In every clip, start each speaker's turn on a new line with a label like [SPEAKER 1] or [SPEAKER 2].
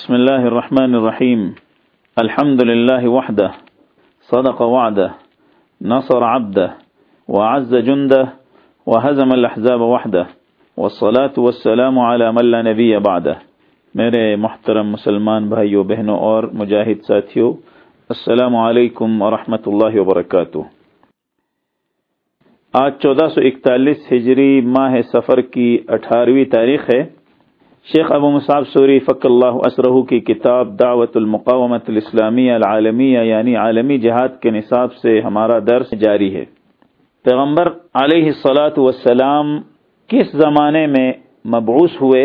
[SPEAKER 1] بسم الله الرحمن الرحيم. الحمد لله وحده. صدق وعده. نصر عبده. وعز جنده. وهزم الأحزاب وحده. والصلاة والسلام على من لا نبي بعده. میرے محترم مسلمان بھائیوں بہنوں اور مجاہد ساتھیوں السلام علیکم ورحمۃ اللہ وبرکاتہ. آج چودہ سو اکتالیس ہجری ماہ سفر کی اٹھارہویں تاریخ ہے۔ شیخ ابو مصعب سوری فق اللہ اسرہ کی کتاب دعوت المقامت الاسلامیہ العالمیہ یعنی عالمی جہاد کے نصاب سے ہمارا درس جاری ہے۔ پیغمبر علیہ الصلاۃ والسلام کس زمانے میں مبعوث ہوئے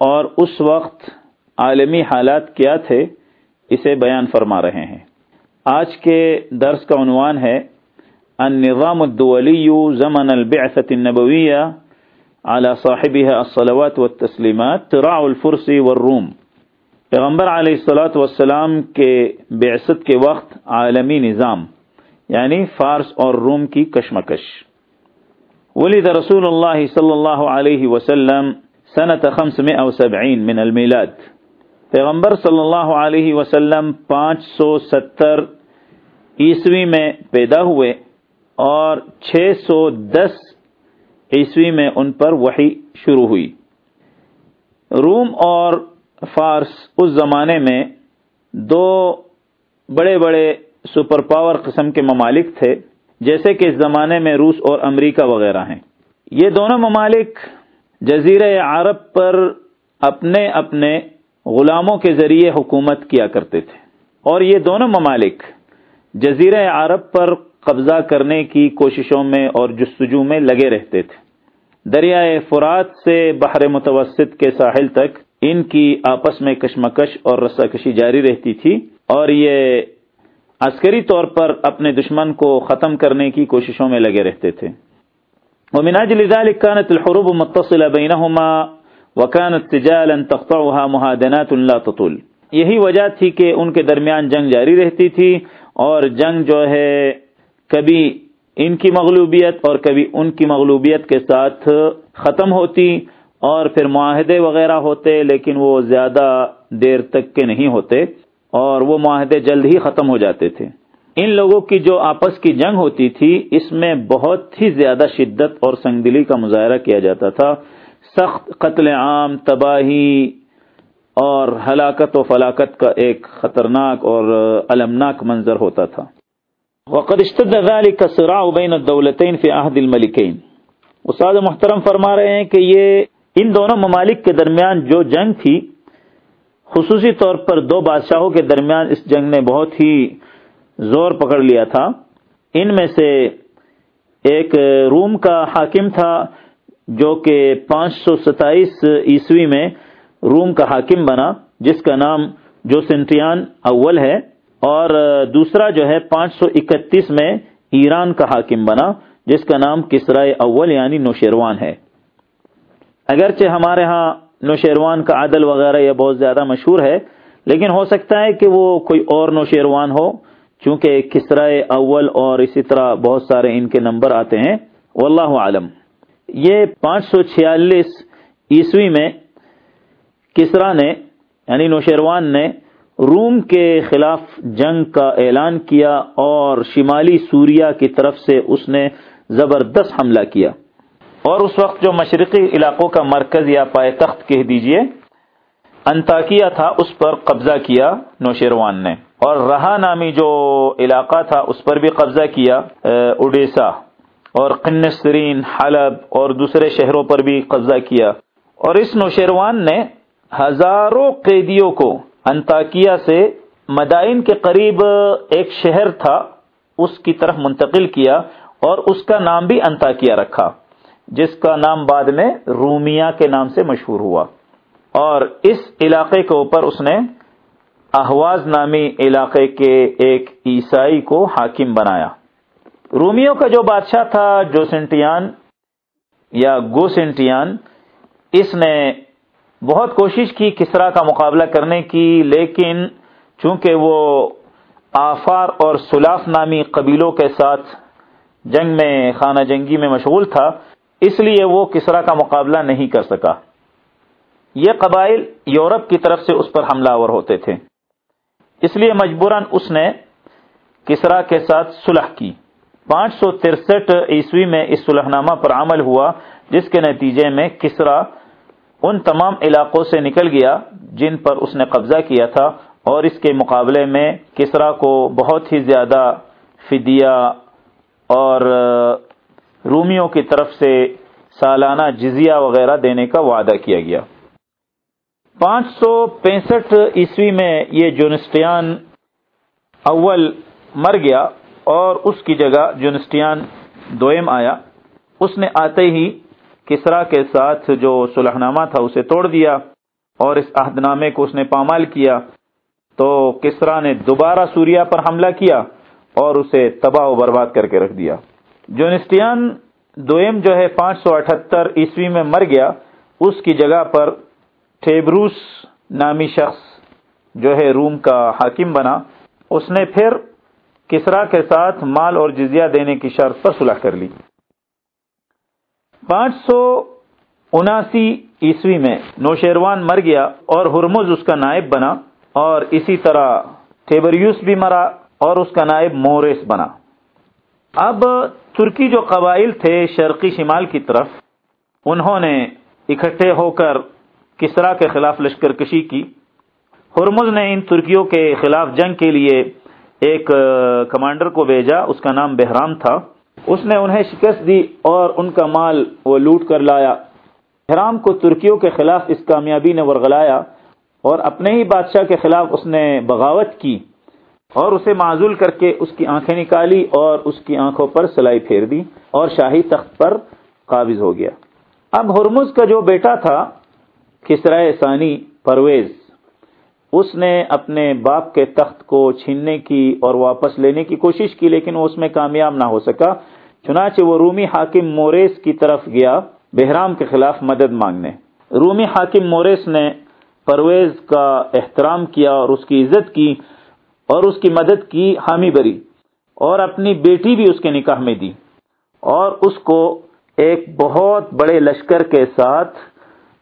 [SPEAKER 1] اور اس وقت عالمی حالات کیا تھے، اسے بیان فرما رہے ہیں۔ آج کے درس کا عنوان ہے، النظام الدولی زمن البعثة النبویہ على صاحبها الصلوات والتسلیمات تراع الفرس والروم. پیغمبر علیہ الصلاۃ والسلام کے بعثت کے وقت عالمی نظام یعنی فارس اور روم کی کشمکش. ولد رسول اللہ صلی اللہ علیہ وسلم سنت سبعین من المیلاد. پیغمبر صلی اللہ علیہ وسلم پانچ سو ستر عیسوی میں پیدا ہوئے اور چھ سو دس عیسوی میں ان پر وحی شروع ہوئی۔ روم اور فارس اس زمانے میں دو بڑے بڑے سپر پاور قسم کے ممالک تھے، جیسے کہ اس زمانے میں روس اور امریکہ وغیرہ ہیں۔ یہ دونوں ممالک جزیرہ عرب پر اپنے اپنے غلاموں کے ذریعے حکومت کیا کرتے تھے۔ اور یہ دونوں ممالک جزیرہ عرب پر قبضہ کرنے کی کوششوں میں اور جستجو میں لگے رہتے تھے۔ دریائے فرات سے بحر متوسط کے ساحل تک ان کی آپس میں کشمکش اور رسا کشی جاری رہتی تھی اور یہ عسکری طور پر اپنے دشمن کو ختم کرنے کی کوششوں میں لگے رہتے تھے۔ ومن لذلك كانت الحروب متصلة بينهما وكانت تجالا تقطعها مهادنات لا تطول۔ یہی وجہ تھی کہ ان کے درمیان جنگ جاری رہتی تھی اور جنگ جو ہے کبھی ان کی مغلوبیت اور کبھی ان کی مغلوبیت کے ساتھ ختم ہوتی اور پھر معاہدے وغیرہ ہوتے، لیکن وہ زیادہ دیر تک کے نہیں ہوتے اور وہ معاہدے جلد ہی ختم ہو جاتے تھے۔ ان لوگوں کی جو آپس کی جنگ ہوتی تھی، اس میں بہت ہی زیادہ شدت اور سنگدلی کا مظاہرہ کیا جاتا تھا۔ سخت قتل عام، تباہی اور ہلاکت و فلاکت کا ایک خطرناک اور المناک منظر ہوتا تھا۔ وقد اشتد ذلك الصراع بين الدولتين في عهد الملكين۔ استاد محترم فرما رہے ہیں کہ یہ ان دونوں ممالک کے درمیان جو جنگ تھی، خصوصی طور پر دو بادشاہوں کے درمیان اس جنگ نے بہت ہی زور پکڑ لیا تھا۔ ان میں سے ایک روم کا حاکم تھا، جو کہ پانچ سو ستائیس عیسوی میں روم کا حاکم بنا، جس کا نام جو سنٹیان اول ہے۔ اور دوسرا جو ہے پانچ سو اکتیس میں ایران کا حاکم بنا، جس کا نام کسرائے اول یعنی نوشیروان ہے۔ اگرچہ ہمارے ہاں نوشیروان کا عدل وغیرہ یہ بہت زیادہ مشہور ہے، لیکن ہو سکتا ہے کہ وہ کوئی اور نوشیروان ہو، چونکہ کسرائے اول اور اسی طرح بہت سارے ان کے نمبر آتے ہیں۔ واللہ عالم یہ پانچ سو چھیالیس عیسوی میں کسرا نے یعنی نوشیروان نے روم کے خلاف جنگ کا اعلان کیا اور شمالی سوریا کی طرف سے اس نے زبردست حملہ کیا۔ اور اس وقت جو مشرقی علاقوں کا مرکز یا پائے تخت کہہ دیجیے انتاکیا تھا، اس پر قبضہ کیا نوشیروان نے۔ اور رہا نامی جو علاقہ تھا، اس پر بھی قبضہ کیا اڈیسا اور قنسرین حلب اور دوسرے شہروں پر بھی قبضہ کیا۔ اور اس نوشیروان نے ہزاروں قیدیوں کو انتاکیا سے مدائن کے قریب ایک شہر تھا، اس کی طرف منتقل کیا اور اس کا نام بھی انتاکیا رکھا، جس کا نام بعد میں رومیا کے نام سے مشہور ہوا۔ اور اس علاقے کے اوپر اس نے احواز نامی علاقے کے ایک عیسائی کو حاکم بنایا۔ رومیوں کا جو بادشاہ تھا جو سنٹیان یا گو سنٹیان اس نے بہت کوشش کی کسرا کا مقابلہ کرنے کی، لیکن چونکہ وہ آفار اور سلاف نامی قبیلوں کے ساتھ جنگ میں، خانہ جنگی میں مشغول تھا، اس لیے وہ کسرا کا مقابلہ نہیں کر سکا۔ یہ قبائل یورپ کی طرف سے اس پر حملہ آور ہوتے تھے۔ اس لیے مجبوراً اس نے کسرا کے ساتھ صلح کی۔ پانچ سو ترسٹھ عیسوی میں اس صلح نامہ پر عمل ہوا، جس کے نتیجے میں کسرا ان تمام علاقوں سے نکل گیا جن پر اس نے قبضہ کیا تھا اور اس کے مقابلے میں کسرا کو بہت ہی زیادہ فدیہ اور رومیوں کی طرف سے سالانہ جزیہ وغیرہ دینے کا وعدہ کیا گیا۔ پانچ سو پینسٹھ عیسوی میں یہ جونسٹیان اول مر گیا اور اس کی جگہ جونسٹیان دوئم آیا۔ اس نے آتے ہی کسرا کے ساتھ جو صلح نامہ تھا اسے توڑ دیا اور اس عہد نامے کو اس نے پامال کیا تو کسرا نے دوبارہ سوریا پر حملہ کیا اور اسے تباہ و برباد کر کے رکھ دیا۔ جونسٹیان دوئم جو ہے پانچ سو اٹھہتر عیسوی میں مر گیا۔ اس کی جگہ پر ٹیبروس نامی شخص جو ہے روم کا حاکم بنا۔ اس نے پھر کسرا کے ساتھ مال اور جزیہ دینے کی شرط پر صلح کر لی۔ پانچ سو اناسی عیسوی میں نوشیروان مر گیا اور ہرمز اس کا نائب بنا اور اسی طرح ٹیبریوس بھی مرا اور اس کا نائب مورس بنا۔ اب ترکی جو قبائل تھے شرقی شمال کی طرف، انہوں نے اکٹھے ہو کر کسرا کے خلاف لشکر کشی کی۔ ہرمز نے ان ترکیوں کے خلاف جنگ کے لیے ایک کمانڈر کو بھیجا، اس کا نام بہرام تھا۔ اس نے انہیں شکست دی اور ان کا مال وہ لوٹ کر لایا۔ بہرام کو ترکیوں کے خلاف اس کامیابی نے ورگلایا اور اپنے ہی بادشاہ کے خلاف اس نے بغاوت کی اور اسے معذول کر کے اس کی آنکھیں نکالی اور اس کی آنکھوں پر سلائی پھیر دی اور شاہی تخت پر قابض ہو گیا۔ اب ہرمز کا جو بیٹا تھا، کسرائے ثانی پرویز اس نے اپنے باپ کے تخت کو چھیننے کی اور واپس لینے کی کوشش کی، لیکن وہ اس میں کامیاب نہ ہو سکا۔ چنانچہ وہ رومی حاکم موریس کی طرف گیا بہرام کے خلاف مدد مانگنے۔ رومی حاکم موریس نے پرویز کا احترام کیا اور اس کی عزت کی اور اس کی مدد کی حامی بری اور اپنی بیٹی بھی اس کے نکاح میں دی اور اس کو ایک بہت بڑے لشکر کے ساتھ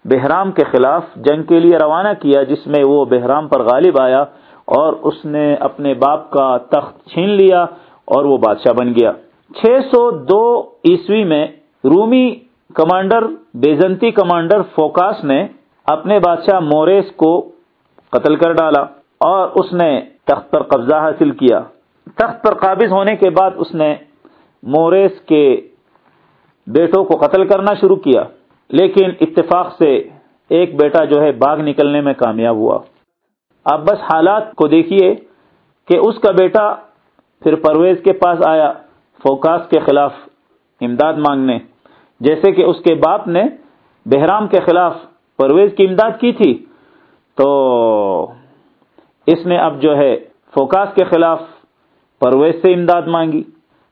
[SPEAKER 1] بہرام کے خلاف جنگ کے لیے روانہ کیا، جس میں وہ بہرام پر غالب آیا اور اس نے اپنے باپ کا تخت چھین لیا اور وہ بادشاہ بن گیا۔ چھ سو دو عیسوی میں رومی کمانڈر، بیزنتی کمانڈر فوکاس نے اپنے بادشاہ موریس کو قتل کر ڈالا اور اس نے تخت پر قبضہ حاصل کیا۔ تخت پر قابض ہونے کے بعد اس نے موریس کے بیٹوں کو قتل کرنا شروع کیا۔ لیکن اتفاق سے ایک بیٹا جو ہے باغ نکلنے میں کامیاب ہوا۔ اب بس حالات کو دیکھیے کہ اس کا بیٹا پھر پرویز کے پاس آیا فوکاس کے خلاف امداد مانگنے۔ جیسے کہ اس کے باپ نے بہرام کے خلاف پرویز کی امداد کی تھی، تو اس نے اب جو ہے فوکاس کے خلاف پرویز سے امداد مانگی۔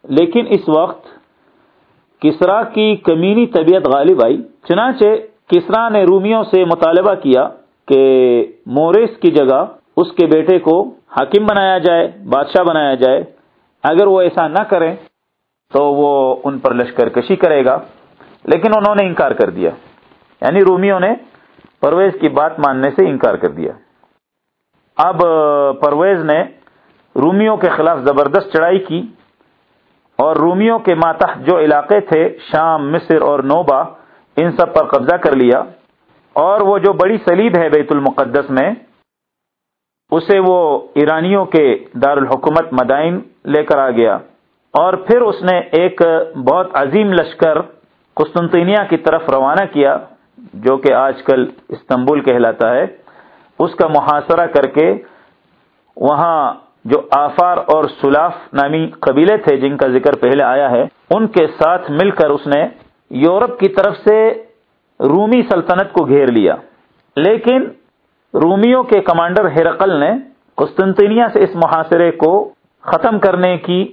[SPEAKER 1] لیکن اس وقت کسرا کی کمینی طبیعت غالب آئی، چنانچہ کسرا نے رومیوں سے مطالبہ کیا کہ مورس کی جگہ اس کے بیٹے کو حاکم بنایا جائے، بادشاہ بنایا جائے۔ اگر وہ ایسا نہ کریں تو وہ ان پر لشکر کشی کرے گا۔ لیکن انہوں نے انکار کر دیا۔ یعنی رومیوں نے پرویز کی بات ماننے سے انکار کر دیا۔ اب پرویز نے رومیوں کے خلاف زبردست چڑھائی کی۔ اور رومیوں کے ماتح جو علاقے تھے، شام، مصر اور نوبا ان سب پر قبضہ کر لیا۔ اور وہ جو بڑی سلیب ہے بیت المقدس میں، اسے وہ ایرانیوں کے دارالحکومت مدائن لے کر آ گیا۔ اور پھر اس نے ایک بہت عظیم لشکر قسطنطینیہ کی طرف روانہ کیا، جو کہ آج کل استنبول کہلاتا ہے۔ اس کا محاصرہ کر کے وہاں جو آفار اور سلاف نامی قبیلے تھے جن کا ذکر پہلے آیا ہے، ان کے ساتھ مل کر اس نے یورپ کی طرف سے رومی سلطنت کو گھیر لیا۔ لیکن رومیوں کے کمانڈر ہرقل نے قسطنطینیہ سے اس محاصرے کو ختم کرنے کی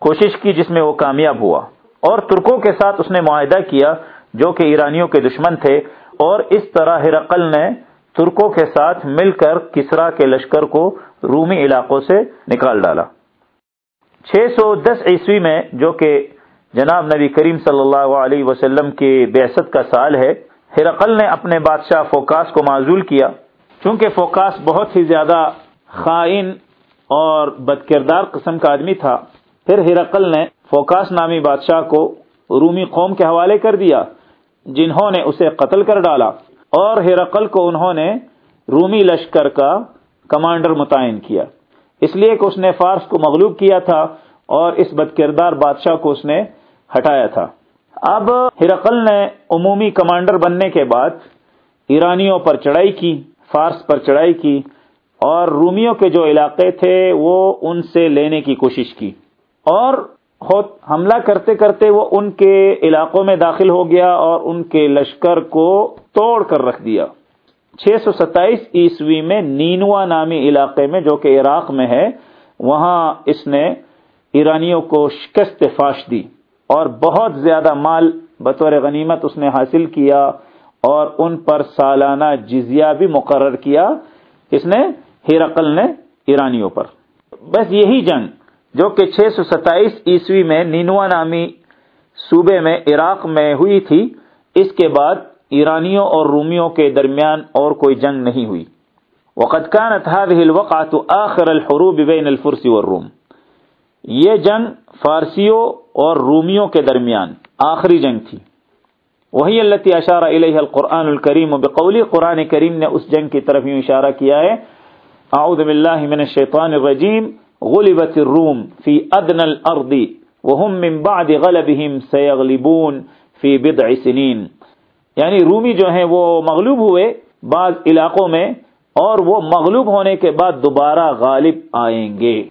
[SPEAKER 1] کوشش کی جس میں وہ کامیاب ہوا۔ اور ترکوں کے ساتھ اس نے معاہدہ کیا جو کہ ایرانیوں کے دشمن تھے۔ اور اس طرح ہرقل نے ترکوں کے ساتھ مل کر کسرا کے لشکر کو رومی علاقوں سے نکال ڈالا۔ چھ سو دس عیسوی میں جو کہ جناب نبی کریم صلی اللہ علیہ وسلم کی بیست کا سال ہے، ہرقل نے اپنے بادشاہ فوکاس کو معذول کیا۔ چونکہ فوکاس بہت ہی زیادہ خائن اور بد کردار قسم کا آدمی تھا، پھر ہرقل نے فوکاس نامی بادشاہ کو رومی قوم کے حوالے کر دیا، جنہوں نے اسے قتل کر ڈالا۔ اور ہرقل کو انہوں نے رومی لشکر کا کمانڈر متعین کیا۔ اس لیے کہ اس نے فارس کو مغلوب کیا تھا اور اس بد کردار بادشاہ کو اس نے ہٹایا تھا۔ اب ہرقل نے عمومی کمانڈر بننے کے بعد ایرانیوں پر چڑھائی کی، فارس پر چڑھائی کی اور رومیوں کے جو علاقے تھے وہ ان سے لینے کی کوشش کی۔ اور خود حملہ کرتے کرتے وہ ان کے علاقوں میں داخل ہو گیا اور ان کے لشکر کو توڑ کر رکھ دیا۔ چھ سو ستائیس عیسوی میں نینوا نامی علاقے میں جو کہ عراق میں ہے، وہاں اس نے ایرانیوں کو شکست فاش دی اور بہت زیادہ مال بطور غنیمت اس نے حاصل کیا اور ان پر سالانہ جزیہ بھی مقرر کیا۔ اس نے ہیرقل نے ایرانیوں پر۔ بس یہی جنگ جو کہ چھ سو ستائیس عیسوی میں نینوا نامی صوبے میں عراق میں ہوئی تھی، اس کے بعد ایرانیوں اور رومیوں کے درمیان اور کوئی جنگ نہیں ہوئی۔ وقت كانت هذه الوقعة آخر الحروب بين الفرس والروم۔ یہ جنگ فارسیوں اور رومیوں کے درمیان آخری جنگ تھی۔ وہی اللہ اشارہ علیہ القرآن الکریم بقولی قرآن کریم نے اس جنگ کی طرف یوں اشارہ کیا ہے اعوذ باللہ من الشیطان الرجیم، غلبت الروم فی ادن الارض وهم من بعد غلبهم سيغلبون فی بضع سنین۔ یعنی رومی جو ہیں وہ مغلوب ہوئے بعض علاقوں میں اور وہ مغلوب ہونے کے بعد دوبارہ غالب آئیں گے۔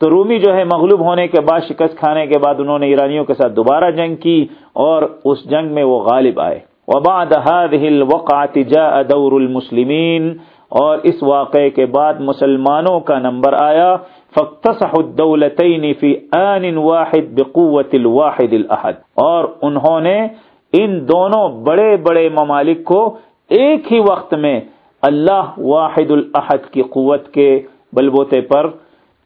[SPEAKER 1] تو رومی جو ہے مغلوب ہونے کے بعد شکست کھانے کے بعد انہوں نے ایرانیوں کے ساتھ دوبارہ جنگ کی اور اس جنگ میں وہ غالب آئے۔ وبعد هذه الوقعة جاء دور المسلمین اور اس واقعے کے بعد مسلمانوں کا نمبر آیا۔ فاقتصح فی آن واحد بقوت الواحد الاحد اور انہوں نے ان دونوں بڑے بڑے ممالک کو ایک ہی وقت میں اللہ واحد الاحد کی قوت کے بلبوتے پر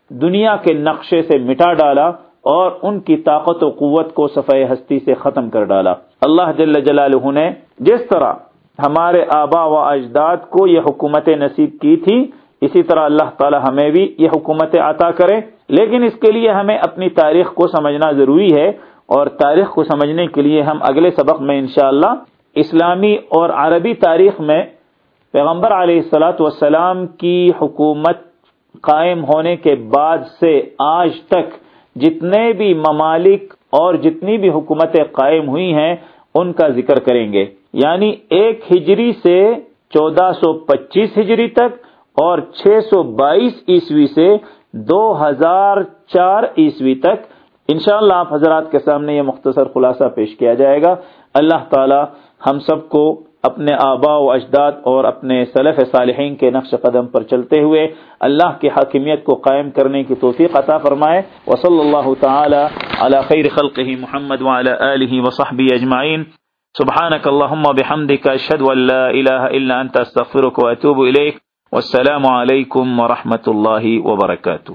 [SPEAKER 1] دنیا کے نقشے سے مٹا ڈالا اور ان کی طاقت و قوت کو صفحہ ہستی سے ختم کر ڈالا۔ اللہ جل جلالہ نے جس طرح ہمارے آبا و اجداد کو یہ حکومت نصیب کی تھی، اسی طرح اللہ تعالی ہمیں بھی یہ حکومت عطا کرے۔ لیکن اس کے لیے ہمیں اپنی تاریخ کو سمجھنا ضروری ہے۔ اور تاریخ کو سمجھنے کے لیے ہم اگلے سبق میں انشاءاللہ اسلامی اور عربی تاریخ میں پیغمبر علیہ السلاۃ والسلام کی حکومت قائم ہونے کے بعد سے آج تک جتنے بھی ممالک اور جتنی بھی حکومتیں قائم ہوئی ہیں، ان کا ذکر کریں گے۔ یعنی ایک ہجری سے چودہ سو پچیس ہجری تک اور چھ سو بائیس عیسوی سے دو ہزار چار عیسوی تک انشاءاللہ آپ حضرات کے سامنے یہ مختصر خلاصہ پیش کیا جائے گا۔ اللہ تعالی ہم سب کو اپنے آبا و اجداد اور اپنے صلف صالحین کے نقش قدم پر چلتے ہوئے اللہ کی حاکمیت کو قائم کرنے کی توفیق عطا فرمائے۔ وصلی اللہ تعالی علی خیر خلقہ محمد وعلی آلہ وصحبہ اجمعین۔ سبحانك اللهم بحمدك اشهد ان لا اله الا انت استغفرك واتوب اليك والسلام عليكم ورحمه الله وبركاته